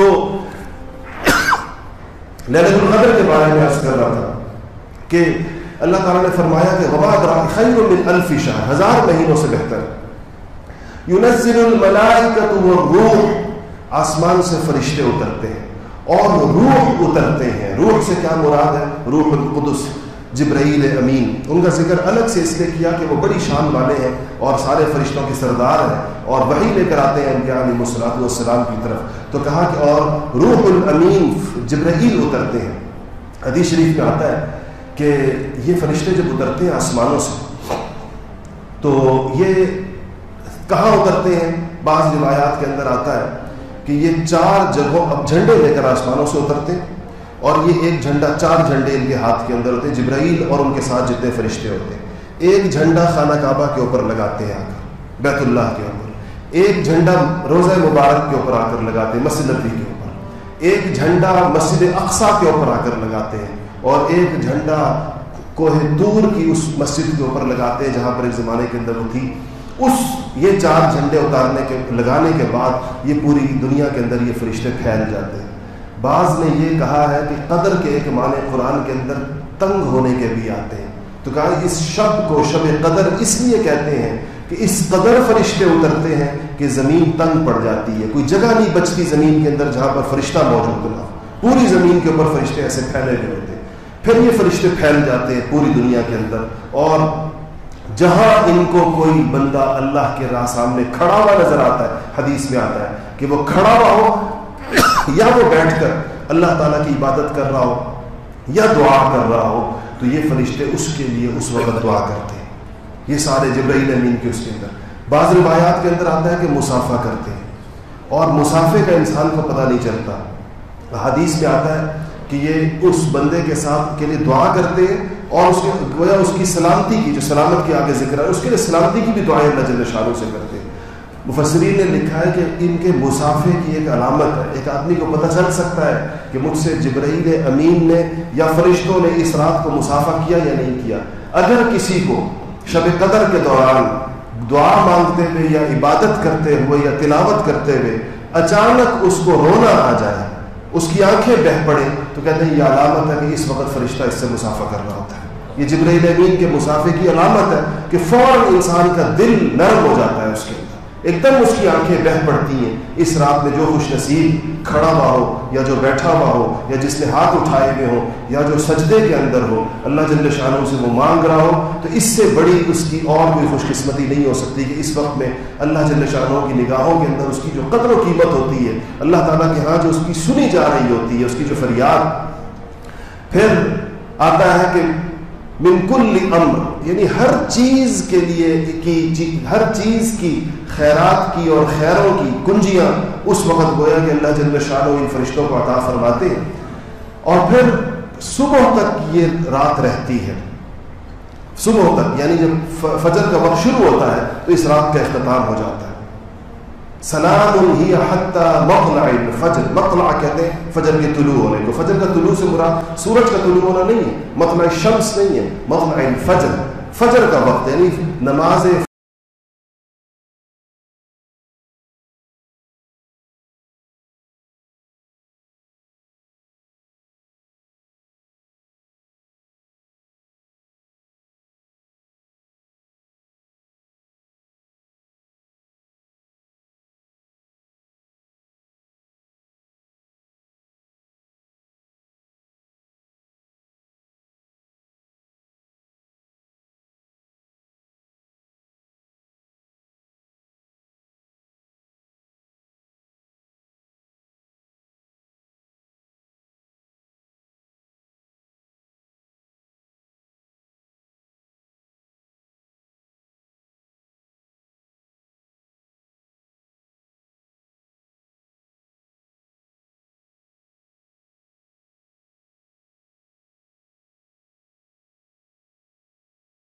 تو للت القدر کے بارے میں عرض کر رہا تھا کہ اللہ تعالیٰ نے فرمایا کہ غبا خیر من الف شہر، ہزار مہینوں سے بہتر یونزل الملائکت والروح، آسمان سے فرشتے اترتے ہیں اور روح اترتے ہیں۔ روح سے کیا مراد ہے؟ روح القدس۔ جبرائیل امین۔ ان کا ذکر الگ سے اس لیے کیا کہ وہ بڑی شان والے ہیں اور سارے فرشتوں کے سردار ہیں اور وہی لے کر آتے ہیں ان علی مسلاط والسلام کی طرف۔ تو کہا کہ اور روح الامین جبرائیل اترتے ہیں۔ حدیث شریف میں آتا ہے کہ یہ فرشتے جب اترتے ہیں آسمانوں سے، تو یہ کہاں اترتے ہیں؟ بعض روایات کے اندر آتا ہے کہ یہ چار جگہوں، اب جھنڈے لے کر آسمانوں سے اترتے ہیں۔ اور یہ ایک جھنڈا، چار جھنڈے ان کے ہاتھ کے اندر ہوتے ہیں، جبرائیل اور ان کے ساتھ جتنے فرشتے ہوتے ہیں۔ ایک جھنڈا خانہ کعبہ کے اوپر لگاتے ہیں آ کر بیت اللہ کے اوپر۔ ایک جھنڈا روزہ مبارک کے اوپر آ کر لگاتے ہیں، مسجد نبی کے اوپر۔ ایک جھنڈا مسجد اقسا کے اوپر آ کر لگاتے ہیں اور ایک جھنڈا کوہ دور کی اس مسجد کے اوپر لگاتے ہیں جہاں پر ایک زمانے کے اندر وہ تھی۔ اس، یہ چار جھنڈے اتارنے کے، لگانے کے بعد یہ پوری دنیا کے اندر یہ فرشتے پھیل جاتے ہیں۔ بعض نے یہ کہا ہے کہ قدر کے ایک معنی قرآن کے اندر تنگ ہونے کے بھی آتے ہیں۔ تو کہا اس شب کو شب قدر اس لیے کہتے ہیں کہ اس قدر فرشتے اترتے ہیں کہ زمین تنگ پڑ جاتی ہے۔ کوئی جگہ نہیں بچتی زمین کے اندر جہاں پر فرشتہ موجود نہ پوری زمین کے اوپر فرشتے ایسے پھیلے ہوئے ہوتے ہیں۔ پھر یہ فرشتے پھیل جاتے ہیں پوری دنیا کے اندر۔ اور جہاں ان کو کوئی بندہ اللہ کے راہ سامنے کھڑا ہوا نظر آتا ہے، حدیث میں آتا ہے کہ وہ کھڑا ہوا ہو یا وہ بیٹھ کر اللہ تعالیٰ کی عبادت کر رہا ہو یا دعا کر رہا ہو، تو یہ فرشتے اس کے لیے اس وقت دعا کرتے ہیں۔ یہ سارے جبرائیل امین کے اس کے اندر۔ بعض روایات کے اندر آتا ہے کہ مسافہ کرتے ہیں۔ اور مسافے کا انسان کو پتہ نہیں چلتا۔ حدیث میں آتا ہے کہ یہ اس بندے کے ساتھ کے لیے دعا کرتے ہیں اور اس کے گویا اس کی سلامتی کی، جو سلامت کے آگے ذکر ہے، اس کے لیے سلامتی کی بھی دعائیں اللہ جل شاہوں سے کرتے ہیں۔ مفسرین نے لکھا ہے کہ ان کے مسافے کی ایک علامت ہے۔ ایک آدمی کو پتہ چل سکتا ہے کہ مجھ سے جبرائیل امین نے یا فرشتوں نے اس رات کو مسافہ کیا یا نہیں کیا۔ اگر کسی کو شب قدر کے دوران دعا مانگتے ہوئے یا عبادت کرتے ہوئے یا تلاوت کرتے ہوئے اچانک اس کو رونا آ جائے، اس کی آنکھیں بہ پڑے، تو کہتے ہیں یہ علامت ہے کہ اس وقت فرشتہ اس سے مسافہ کر رہا ہوتا ہے۔ یہ جبرائیل امین کے مسافے کی علامت ہے کہ فوراً انسان کا دل نرم ہو جاتا ہے اس کے۔ اندر ایک دم اس کی آنکھیں بہ پڑتی ہیں۔ اس رات میں جو خوش نصیب کھڑا ہوا ہو، یا جو بیٹھا ہوا ہو، یا جس نے ہاتھ اٹھائے ہوئے ہو، یا جو سجدے کے اندر ہو، اللہ جل شاہ سے وہ مانگ رہا ہو، تو اس سے بڑی اس کی اور کوئی خوش قسمتی نہیں ہو سکتی کہ اس وقت میں اللہ جل شاہ کی نگاہوں کے اندر اس کی جو قدر و قیمت ہوتی ہے، اللہ تعالیٰ کے ہاں جو اس کی سنی جا رہی ہوتی ہے، اس کی جو فریاد۔ پھر آتا ہے کہ من کل امر یعنی ہر چیز کے لیے کی جی، ہر چیز کی خیرات کی اور خیروں کی کنجیاں اس وقت گویا کہ اللہ جل شاہ ان فرشتوں کو عطا فرماتے ہیں۔ اور پھر صبح تک یہ رات رہتی ہے۔ صبح تک یعنی جب فجر کا وقت شروع ہوتا ہے تو اس رات کا اختتام ہو جاتا ہے۔ سلام ہی حتی مطلع الفجر. مطلع کہتے ہیں فجر کے طلوع ہونے کو. فجر کا طلوع سے مراد سورج کا طلوع ہونا نہیں ہے. مطلع شمس نہیں ہے. مطلع الفجر. فجر کا وقت یعنی نماز